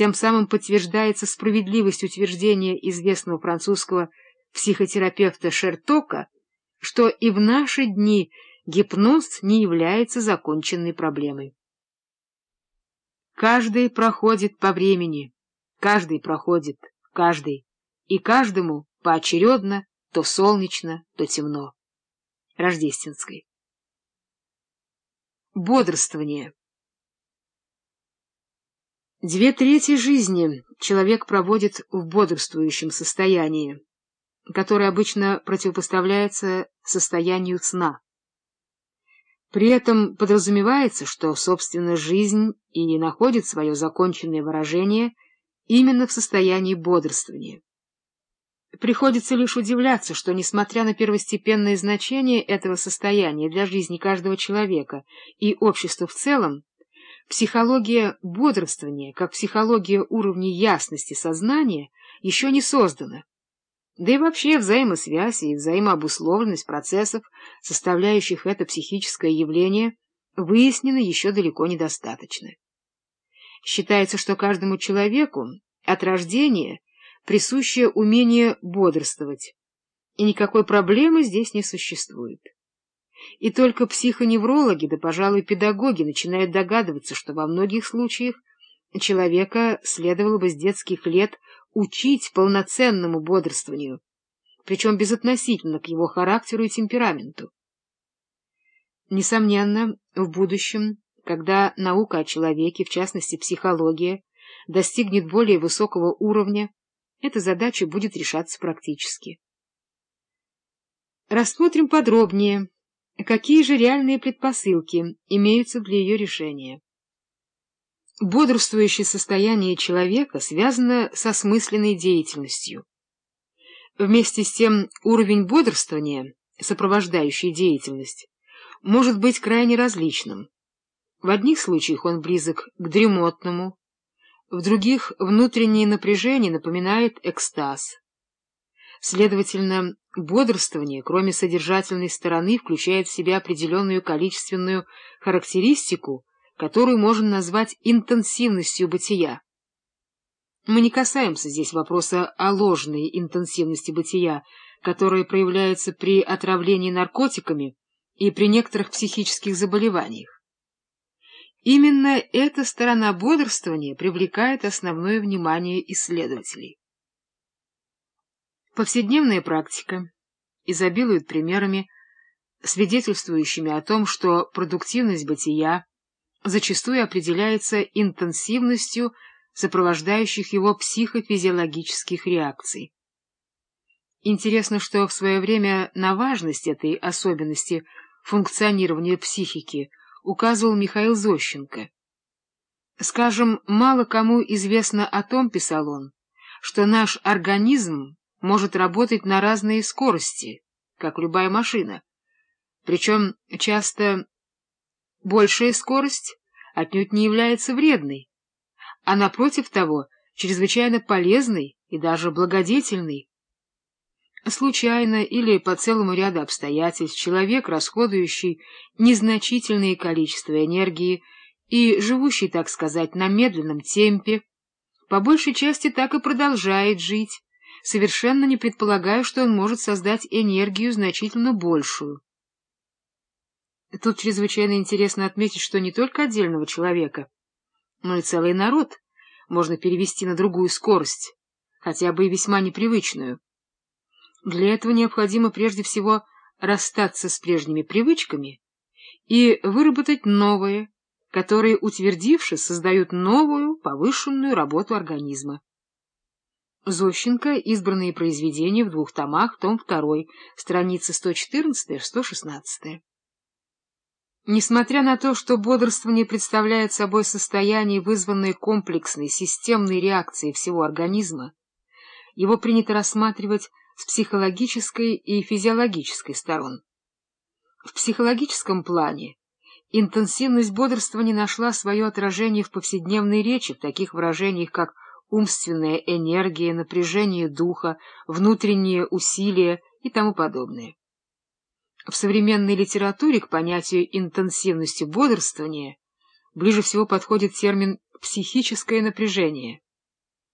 Тем самым подтверждается справедливость утверждения известного французского психотерапевта Шертока, что и в наши дни гипноз не является законченной проблемой. Каждый проходит по времени, каждый проходит, каждый, и каждому поочередно, то солнечно, то темно. Рождественской. Бодрствование Две трети жизни человек проводит в бодрствующем состоянии, которое обычно противопоставляется состоянию сна. При этом подразумевается, что, собственно, жизнь и находит свое законченное выражение именно в состоянии бодрствования. Приходится лишь удивляться, что, несмотря на первостепенное значение этого состояния для жизни каждого человека и общества в целом, психология бодрствования, как психология уровня ясности сознания, еще не создана. Да и вообще взаимосвязь и взаимообусловленность процессов, составляющих это психическое явление, выяснены еще далеко недостаточно. Считается, что каждому человеку от рождения присуще умение бодрствовать, и никакой проблемы здесь не существует. И только психоневрологи, да, пожалуй, педагоги начинают догадываться, что во многих случаях человека следовало бы с детских лет учить полноценному бодрствованию, причем безотносительно к его характеру и темпераменту. Несомненно, в будущем, когда наука о человеке, в частности психология, достигнет более высокого уровня, эта задача будет решаться практически. Рассмотрим подробнее, какие же реальные предпосылки имеются для ее решения. Бодрствующее состояние человека связано со смысленной деятельностью. Вместе с тем уровень бодрствования, сопровождающий деятельность, может быть крайне различным. В одних случаях он близок к дремотному, в других внутреннее напряжение напоминает экстаз. Следовательно, бодрствование, кроме содержательной стороны, включает в себя определенную количественную характеристику, которую можно назвать интенсивностью бытия. Мы не касаемся здесь вопроса о ложной интенсивности бытия, которая проявляется при отравлении наркотиками и при некоторых психических заболеваниях. Именно эта сторона бодрствования привлекает основное внимание исследователей. Повседневная практика изобилует примерами, свидетельствующими о том, что продуктивность бытия зачастую определяется интенсивностью сопровождающих его психофизиологических реакций. Интересно, что в свое время на важность этой особенности функционирования психики указывал Михаил Зощенко. Скажем, мало кому известно о том, писал он, что наш организм может работать на разные скорости, как любая машина. Причем часто большая скорость отнюдь не является вредной, а напротив того, чрезвычайно полезной и даже благодетельной. Случайно или по целому ряду обстоятельств человек, расходующий незначительное количество энергии и живущий, так сказать, на медленном темпе, по большей части так и продолжает жить, совершенно не предполагая, что он может создать энергию значительно большую. Тут чрезвычайно интересно отметить, что не только отдельного человека, но и целый народ можно перевести на другую скорость, хотя бы и весьма непривычную. Для этого необходимо прежде всего расстаться с прежними привычками и выработать новые, которые, утвердившись, создают новую, повышенную работу организма. Зощенко. Избранные произведения в двух томах, том 2, страницы 114-116. Несмотря на то, что бодрствование представляет собой состояние, вызванное комплексной системной реакцией всего организма, его принято рассматривать с психологической и физиологической сторон. В психологическом плане интенсивность бодрствования нашла свое отражение в повседневной речи в таких выражениях, как умственная энергия, напряжение духа, внутренние усилия и тому подобное. В современной литературе к понятию интенсивности бодрствования ближе всего подходит термин «психическое напряжение».